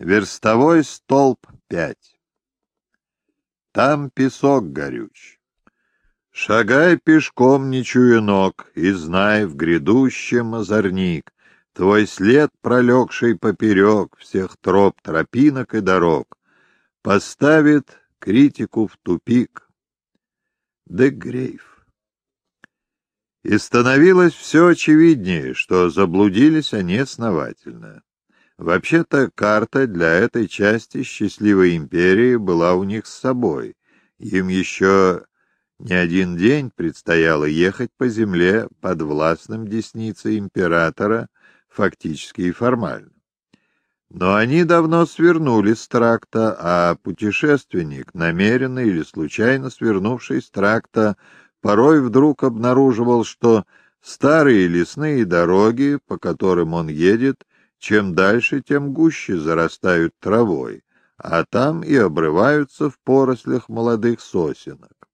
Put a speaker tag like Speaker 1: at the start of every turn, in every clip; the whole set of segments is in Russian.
Speaker 1: Верстовой столб пять. Там песок горюч. Шагай пешком, не чуя ног, и знай в грядущем озорник, Твой след, пролегший поперек всех троп, тропинок и дорог, Поставит критику в тупик. Дегрейв. И становилось все очевиднее, что заблудились они основательно. Вообще-то карта для этой части счастливой империи была у них с собой. Им еще не один день предстояло ехать по земле под властным десницей императора, фактически и формально. Но они давно свернули с тракта, а путешественник, намеренно или случайно свернувший с тракта, порой вдруг обнаруживал, что старые лесные дороги, по которым он едет, чем дальше, тем гуще зарастают травой, а там и обрываются в порослях молодых сосенок.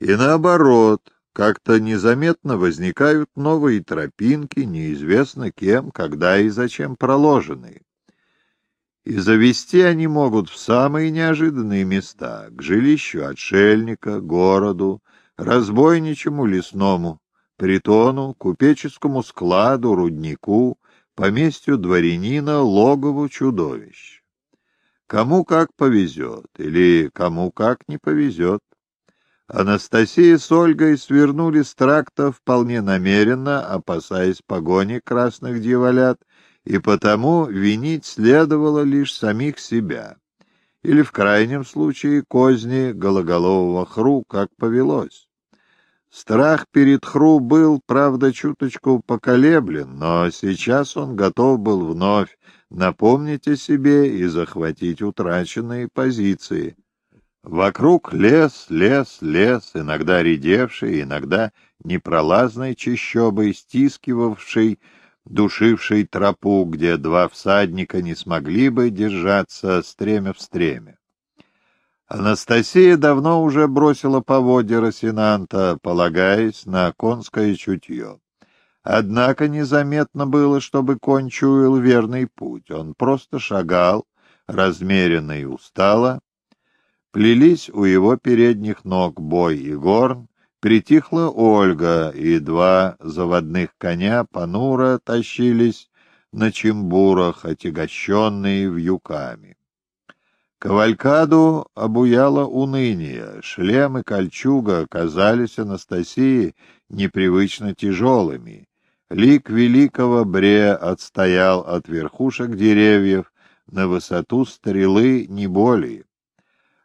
Speaker 1: И наоборот, как-то незаметно возникают новые тропинки, неизвестно кем, когда и зачем проложенные. И завести они могут в самые неожиданные места, к жилищу отшельника, городу, разбойничему лесному, притону, купеческому складу, руднику, поместью дворянина, логову чудовищ. Кому как повезет, или кому как не повезет. Анастасия с Ольгой свернули с тракта вполне намеренно, опасаясь погони красных дьяволят, и потому винить следовало лишь самих себя, или в крайнем случае козни гологолового хру, как повелось. Страх перед Хру был, правда, чуточку поколеблен, но сейчас он готов был вновь напомнить о себе и захватить утраченные позиции. Вокруг лес, лес, лес, иногда редевший, иногда непролазной чащобой, стискивавший, душивший тропу, где два всадника не смогли бы держаться стремя в стремя. Анастасия давно уже бросила поводья Росинанта, полагаясь на конское чутье. Однако незаметно было, чтобы конь чуял верный путь. Он просто шагал, размеренно и устало. Плелись у его передних ног бой и горн, притихла Ольга, и два заводных коня понуро тащились на чембурах, отягощенные вьюками. Кавалькаду обуяло уныние, шлем и кольчуга казались Анастасии непривычно тяжелыми. Лик великого Бре отстоял от верхушек деревьев на высоту стрелы не более.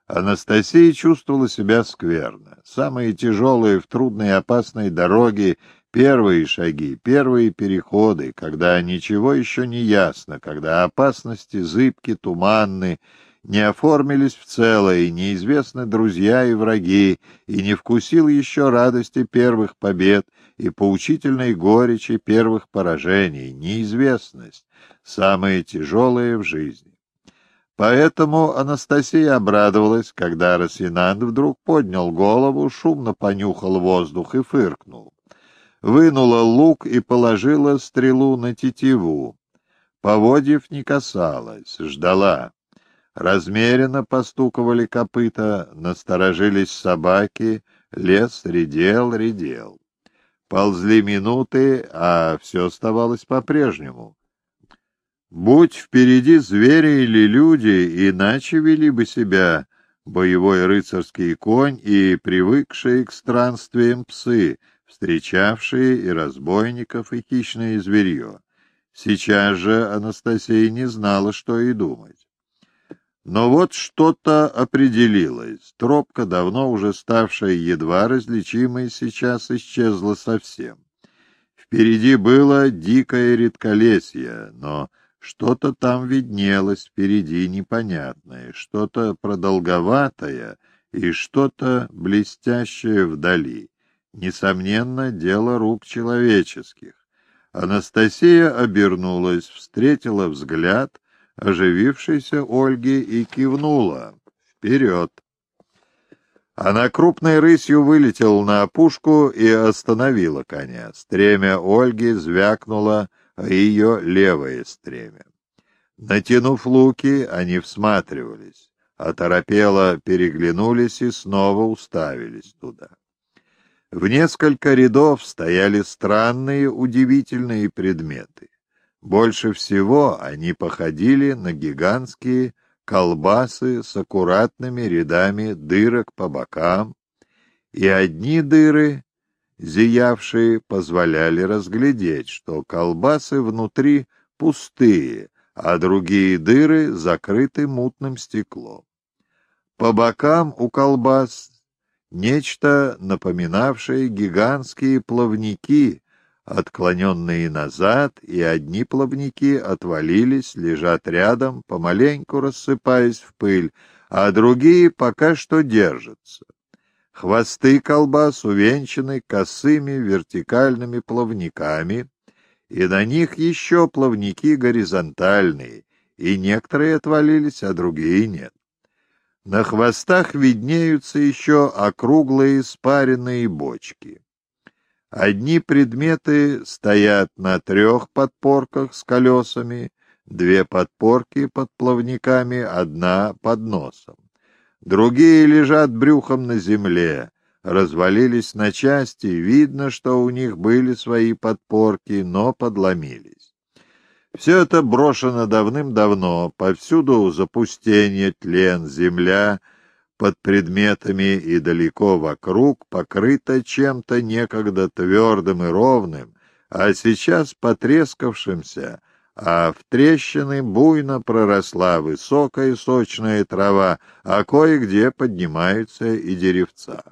Speaker 1: Анастасия чувствовала себя скверно. Самые тяжелые в трудной и опасной дороге первые шаги, первые переходы, когда ничего еще не ясно, когда опасности зыбки, туманны, не оформились в целое, неизвестны друзья и враги, и не вкусил еще радости первых побед и поучительной горечи первых поражений, неизвестность, самые тяжелые в жизни. Поэтому Анастасия обрадовалась, когда Росинант вдруг поднял голову, шумно понюхал воздух и фыркнул. Вынула лук и положила стрелу на тетиву. Поводьев не касалась, ждала. Размеренно постуковали копыта, насторожились собаки, лес редел, редел. Ползли минуты, а все оставалось по-прежнему. Будь впереди звери или люди, иначе вели бы себя боевой рыцарский конь и привыкшие к странствиям псы, встречавшие и разбойников, и хищное зверье. Сейчас же Анастасия не знала, что и думать. Но вот что-то определилось. Тропка, давно уже ставшая едва различимой, сейчас исчезла совсем. Впереди было дикое редколесье, но что-то там виднелось впереди непонятное, что-то продолговатое и что-то блестящее вдали. Несомненно, дело рук человеческих. Анастасия обернулась, встретила взгляд оживившейся Ольги и кивнула. «Вперед!» Она крупной рысью вылетела на опушку и остановила коня. Стремя Ольги звякнуло, а ее левое стремя. Натянув луки, они всматривались, оторопело переглянулись и снова уставились туда. В несколько рядов стояли странные, удивительные предметы. Больше всего они походили на гигантские колбасы с аккуратными рядами дырок по бокам, и одни дыры, зиявшие, позволяли разглядеть, что колбасы внутри пустые, а другие дыры закрыты мутным стеклом. По бокам у колбас нечто напоминавшее гигантские плавники, отклоненные назад, и одни плавники отвалились, лежат рядом, помаленьку рассыпаясь в пыль, а другие пока что держатся. Хвосты колбас увенчаны косыми вертикальными плавниками, и на них еще плавники горизонтальные, и некоторые отвалились, а другие нет. На хвостах виднеются еще округлые спаренные бочки. Одни предметы стоят на трех подпорках с колесами, две подпорки под плавниками, одна под носом. Другие лежат брюхом на земле, развалились на части, видно, что у них были свои подпорки, но подломились. Все это брошено давным-давно, повсюду запустение, тлен, земля — под предметами и далеко вокруг покрыта чем-то некогда твердым и ровным, а сейчас потрескавшимся, а в трещины буйно проросла высокая сочная трава, а кое-где поднимаются и деревца.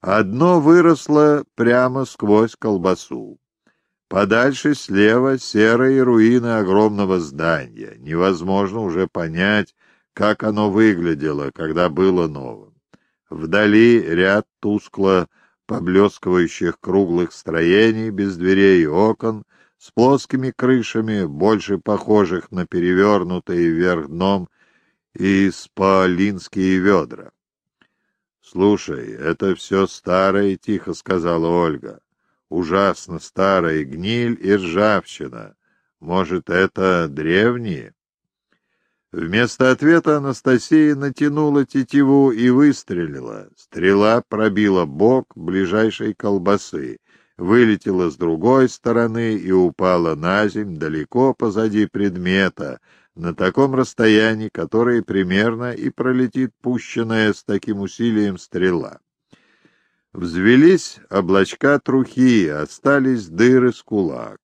Speaker 1: Одно выросло прямо сквозь колбасу. Подальше слева серые руины огромного здания. Невозможно уже понять, как оно выглядело, когда было новым. Вдали ряд тускло поблескивающих круглых строений без дверей и окон, с плоскими крышами, больше похожих на перевернутые вверх дном, и спалинские ведра. — Слушай, это все старое, — тихо сказала Ольга. — Ужасно старая гниль и ржавчина. Может, это древние? Вместо ответа Анастасия натянула тетиву и выстрелила. Стрела пробила бок ближайшей колбасы, вылетела с другой стороны и упала на земь далеко позади предмета, на таком расстоянии, которое примерно и пролетит пущенная с таким усилием стрела. Взвелись облачка трухи, остались дыры с кулак.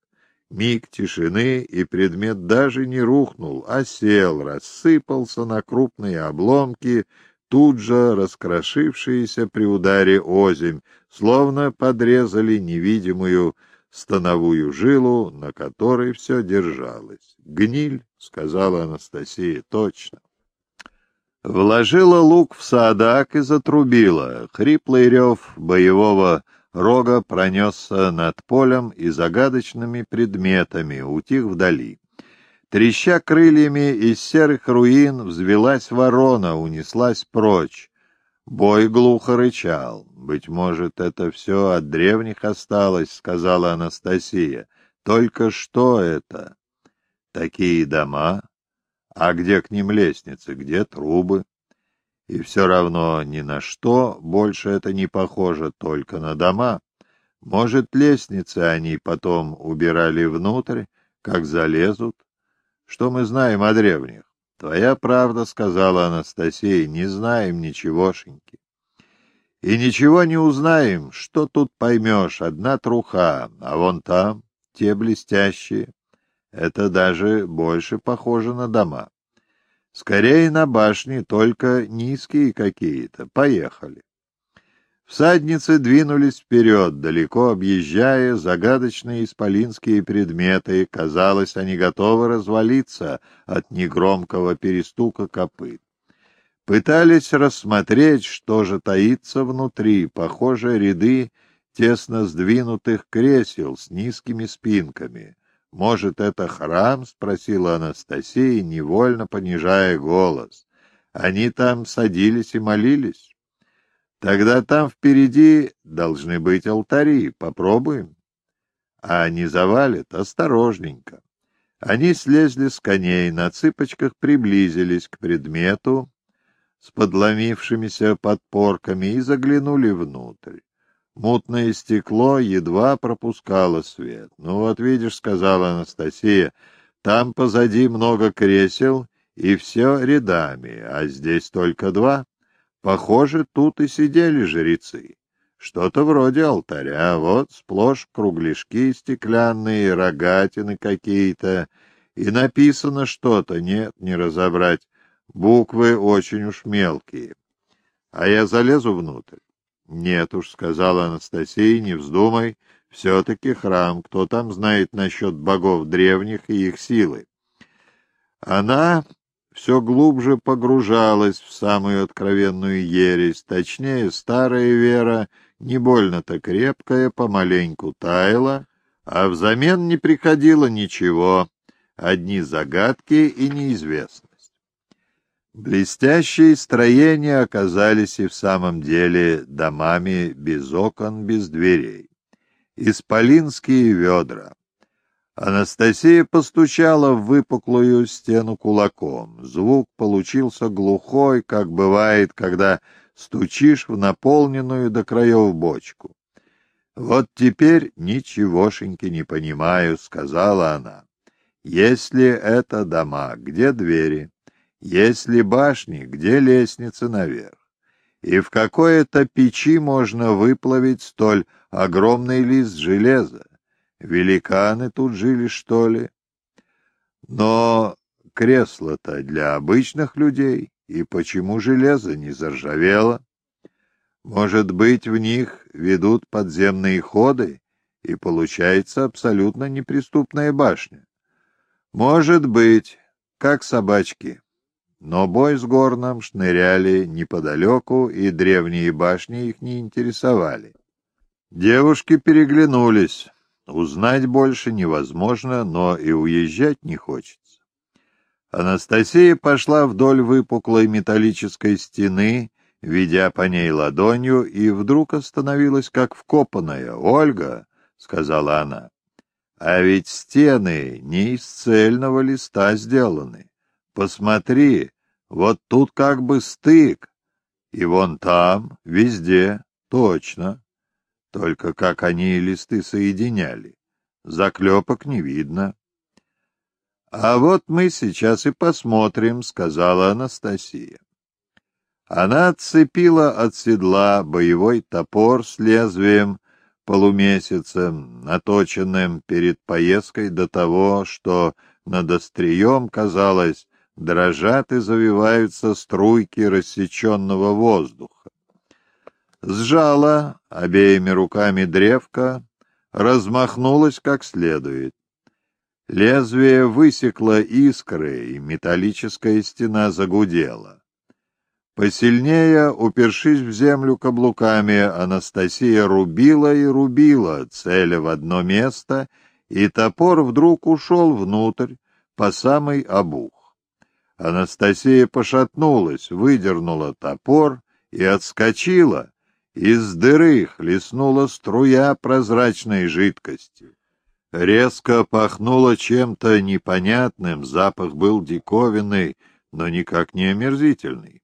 Speaker 1: Миг тишины, и предмет даже не рухнул, а сел, рассыпался на крупные обломки, тут же раскрошившиеся при ударе озимь, словно подрезали невидимую становую жилу, на которой все держалось. «Гниль», — сказала Анастасия, — «точно». Вложила лук в садак и затрубила. Хриплый рев боевого Рога пронесся над полем и загадочными предметами, утих вдали. Треща крыльями из серых руин взвелась ворона, унеслась прочь. Бой глухо рычал. «Быть может, это все от древних осталось», — сказала Анастасия. «Только что это? Такие дома? А где к ним лестницы, где трубы?» И все равно ни на что больше это не похоже, только на дома. Может, лестницы они потом убирали внутрь, как залезут? Что мы знаем о древних? Твоя правда, — сказала Анастасия, — не знаем ничегошеньки. И ничего не узнаем, что тут поймешь, одна труха, а вон там те блестящие. Это даже больше похоже на дома. Скорее на башни, только низкие какие-то. Поехали. Всадницы двинулись вперед, далеко объезжая загадочные исполинские предметы. Казалось, они готовы развалиться от негромкого перестука копыт. Пытались рассмотреть, что же таится внутри. Похоже, ряды тесно сдвинутых кресел с низкими спинками. «Может, это храм?» — спросила Анастасия, невольно понижая голос. «Они там садились и молились?» «Тогда там впереди должны быть алтари. Попробуем?» «А не завалит? Осторожненько». Они слезли с коней, на цыпочках приблизились к предмету с подломившимися подпорками и заглянули внутрь. Мутное стекло едва пропускало свет. — Ну вот видишь, — сказала Анастасия, — там позади много кресел, и все рядами, а здесь только два. Похоже, тут и сидели жрецы. Что-то вроде алтаря, вот сплошь кругляшки стеклянные, рогатины какие-то, и написано что-то, нет, не разобрать. Буквы очень уж мелкие. А я залезу внутрь. Нет уж, сказала Анастасия, не вздумай, все-таки храм, кто там знает насчет богов древних и их силы. Она все глубже погружалась в самую откровенную ересь, точнее, старая вера, не больно-то крепкая, помаленьку таяла, а взамен не приходило ничего, одни загадки и неизвестность. Блестящие строения оказались и в самом деле домами без окон, без дверей. Исполинские ведра. Анастасия постучала в выпуклую стену кулаком. Звук получился глухой, как бывает, когда стучишь в наполненную до краев бочку. «Вот теперь ничегошеньки не понимаю», — сказала она. «Если это дома, где двери? Если башни, где лестница наверх? И в какой-то печи можно выплавить столь огромный лист железа? Великаны тут жили, что ли? Но кресло-то для обычных людей, и почему железо не заржавело? Может быть, в них ведут подземные ходы, и получается абсолютно неприступная башня? Может быть, как собачки. Но бой с горном шныряли неподалеку, и древние башни их не интересовали. Девушки переглянулись. Узнать больше невозможно, но и уезжать не хочется. Анастасия пошла вдоль выпуклой металлической стены, ведя по ней ладонью, и вдруг остановилась как вкопанная. «Ольга!» — сказала она. А ведь стены не из цельного листа сделаны. Посмотри, вот тут как бы стык. И вон там, везде, точно. Только как они листы соединяли. Заклепок не видно. «А вот мы сейчас и посмотрим», — сказала Анастасия. Она отцепила от седла боевой топор с лезвием полумесяцем, наточенным перед поездкой до того, что над острием, казалось, дрожат и завиваются струйки рассеченного воздуха. Сжала обеими руками древко, размахнулась как следует. Лезвие высекло искры, и металлическая стена загудела. Посильнее, упершись в землю каблуками, Анастасия рубила и рубила, целя в одно место, и топор вдруг ушел внутрь, по самый обух. Анастасия пошатнулась, выдернула топор и отскочила. Из дыры хлестнула струя прозрачной жидкости. Резко пахнуло чем-то непонятным, запах был диковинный, но никак не омерзительный.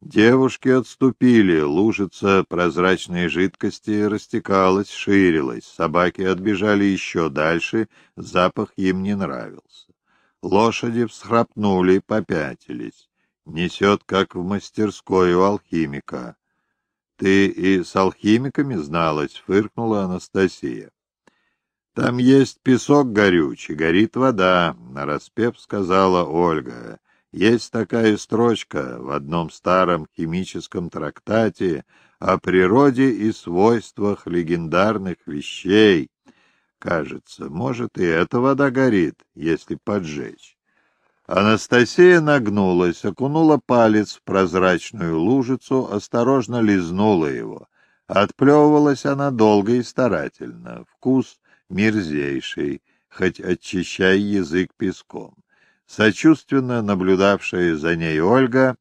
Speaker 1: Девушки отступили, лужица прозрачной жидкости растекалась, ширилась, собаки отбежали еще дальше, запах им не нравился. Лошади всхрапнули, попятились. Несет, как в мастерской у алхимика. — Ты и с алхимиками зналась? — фыркнула Анастасия. — Там есть песок горючий, горит вода, — нараспев сказала Ольга. Есть такая строчка в одном старом химическом трактате о природе и свойствах легендарных вещей. Кажется, может, и эта вода горит, если поджечь. Анастасия нагнулась, окунула палец в прозрачную лужицу, осторожно лизнула его. Отплевывалась она долго и старательно. Вкус мерзейший, хоть очищай язык песком. Сочувственно наблюдавшая за ней Ольга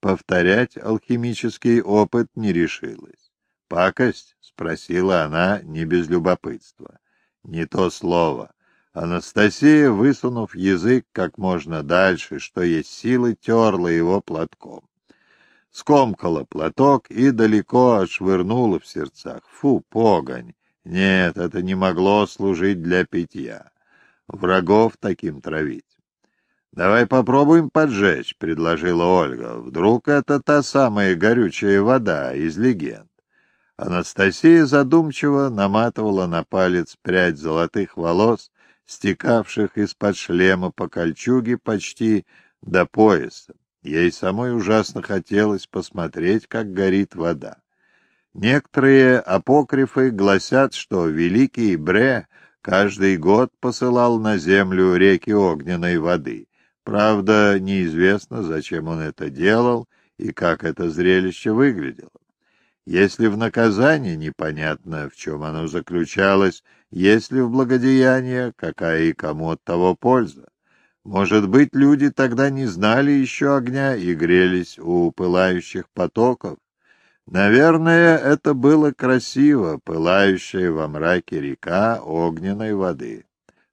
Speaker 1: повторять алхимический опыт не решилась. «Пакость?» — спросила она не без любопытства. «Не то слово. Анастасия, высунув язык как можно дальше, что есть силы, терла его платком. Скомкала платок и далеко отшвырнула в сердцах. Фу, погонь! Нет, это не могло служить для питья. Врагов таким травить. «Давай попробуем поджечь», — предложила Ольга. «Вдруг это та самая горючая вода из легенд?» Анастасия задумчиво наматывала на палец прядь золотых волос, стекавших из-под шлема по кольчуге почти до пояса. Ей самой ужасно хотелось посмотреть, как горит вода. Некоторые апокрифы гласят, что великий Бре каждый год посылал на землю реки огненной воды. Правда, неизвестно, зачем он это делал и как это зрелище выглядело. Если в наказании непонятно, в чем оно заключалось, если в благодеяние, какая и кому от того польза. Может быть, люди тогда не знали еще огня и грелись у пылающих потоков. Наверное, это было красиво, пылающая во мраке река огненной воды.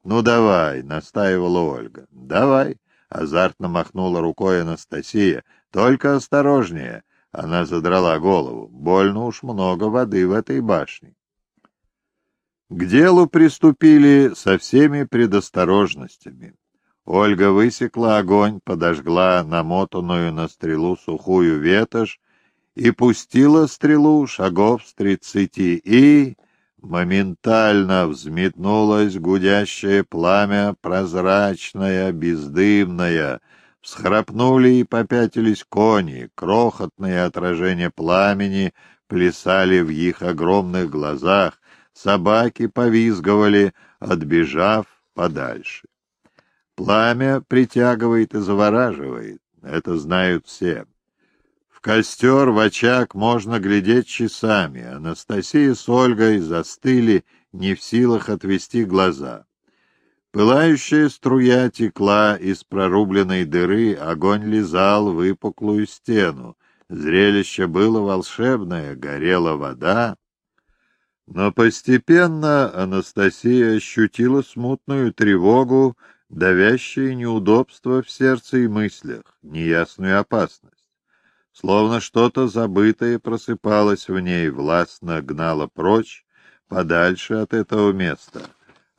Speaker 1: «Ну давай», — настаивала Ольга, — «давай». Азартно махнула рукой Анастасия. «Только осторожнее!» Она задрала голову. «Больно уж много воды в этой башне». К делу приступили со всеми предосторожностями. Ольга высекла огонь, подожгла намотанную на стрелу сухую ветошь и пустила стрелу шагов с тридцати, и моментально взметнулось гудящее пламя, прозрачное, бездымное. Всхрапнули и попятились кони, крохотные отражения пламени плясали в их огромных глазах, собаки повизговали, отбежав подальше. Пламя притягивает и завораживает, это знают все. В костер, в очаг можно глядеть часами. Анастасия с Ольгой застыли, не в силах отвести глаза. Пылающая струя текла из прорубленной дыры, огонь лизал выпуклую стену. Зрелище было волшебное, горела вода. Но постепенно Анастасия ощутила смутную тревогу, давящее неудобство в сердце и мыслях, неясную опасность. Словно что-то забытое просыпалось в ней, властно гнало прочь, подальше от этого места.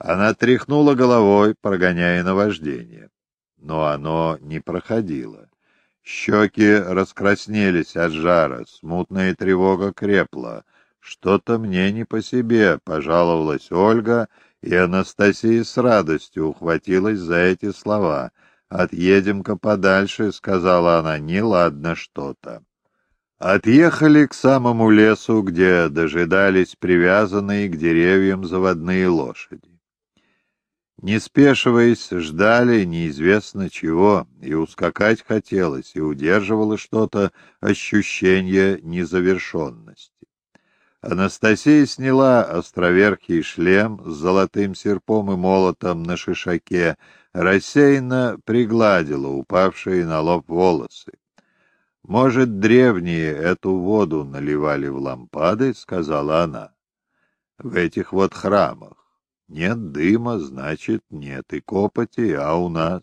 Speaker 1: Она тряхнула головой, прогоняя наваждение. Но оно не проходило. Щеки раскраснелись от жара, смутная тревога крепла. «Что-то мне не по себе», — пожаловалась Ольга, и Анастасия с радостью ухватилась за эти слова — «Отъедем-ка подальше», — сказала она, — «неладно что-то». Отъехали к самому лесу, где дожидались привязанные к деревьям заводные лошади. Не спешиваясь, ждали неизвестно чего, и ускакать хотелось, и удерживало что-то ощущение незавершенности. Анастасия сняла островерхий шлем с золотым серпом и молотом на шишаке, рассеянно пригладила упавшие на лоб волосы. «Может, древние эту воду наливали в лампады?» — сказала она. «В этих вот храмах. Нет дыма, значит, нет и копоти, а у нас...»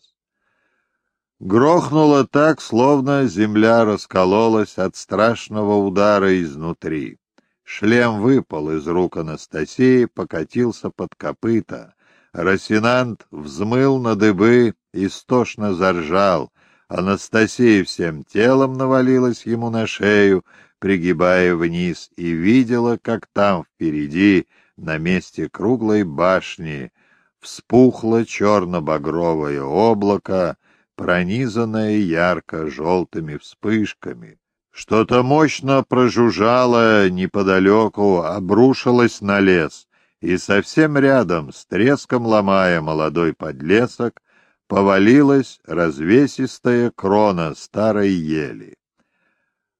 Speaker 1: Грохнуло так, словно земля раскололась от страшного удара изнутри. Шлем выпал из рук Анастасии, покатился под копыта. Росинант взмыл на дыбы, истошно заржал. Анастасия всем телом навалилась ему на шею, пригибая вниз, и видела, как там впереди, на месте круглой башни, вспухло черно-багровое облако, пронизанное ярко-желтыми вспышками. Что-то мощно прожужжало неподалеку, обрушилось на лес и совсем рядом, с треском ломая молодой подлесок, повалилась развесистая крона старой ели.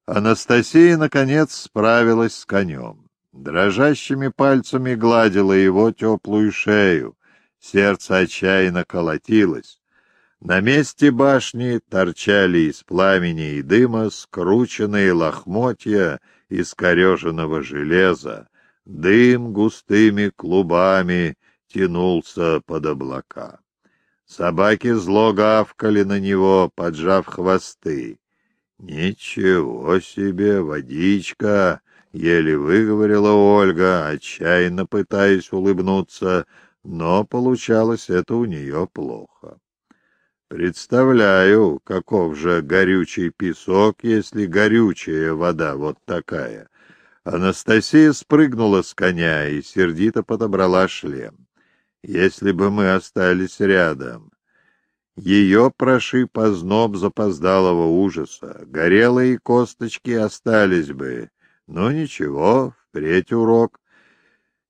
Speaker 1: Анастасия, наконец, справилась с конем. Дрожащими пальцами гладила его теплую шею, сердце отчаянно колотилось. На месте башни торчали из пламени и дыма скрученные лохмотья искореженного железа, Дым густыми клубами подтянулся под облака. Собаки зло гавкали на него, поджав хвосты. «Ничего себе, водичка!» — еле выговорила Ольга, отчаянно пытаясь улыбнуться, но получалось это у нее плохо. Представляю, каков же горючий песок, если горючая вода вот такая. Анастасия спрыгнула с коня и сердито подобрала шлем. Если бы мы остались рядом. Ее прошиб озноб запоздалого ужаса. Горелые косточки остались бы. Но ничего, впредь урок.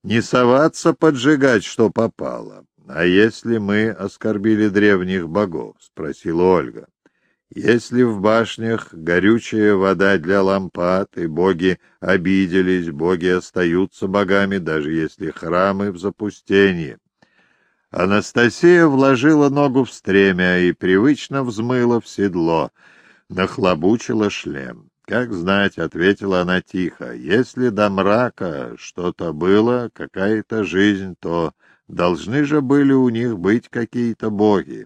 Speaker 1: Не соваться поджигать, что попало. А если мы оскорбили древних богов? — спросила Ольга. Если в башнях горючая вода для лампад, и боги обиделись, боги остаются богами, даже если храмы в запустении. Анастасия вложила ногу в стремя и привычно взмыла в седло, нахлобучила шлем. «Как знать», — ответила она тихо, — «если до мрака что-то было, какая-то жизнь, то должны же были у них быть какие-то боги».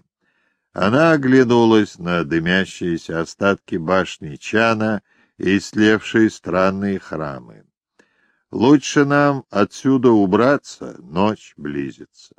Speaker 1: Она оглянулась на дымящиеся остатки башни Чана и слевшие странные храмы. «Лучше нам отсюда убраться, ночь близится».